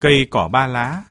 Cây cỏ ba lá.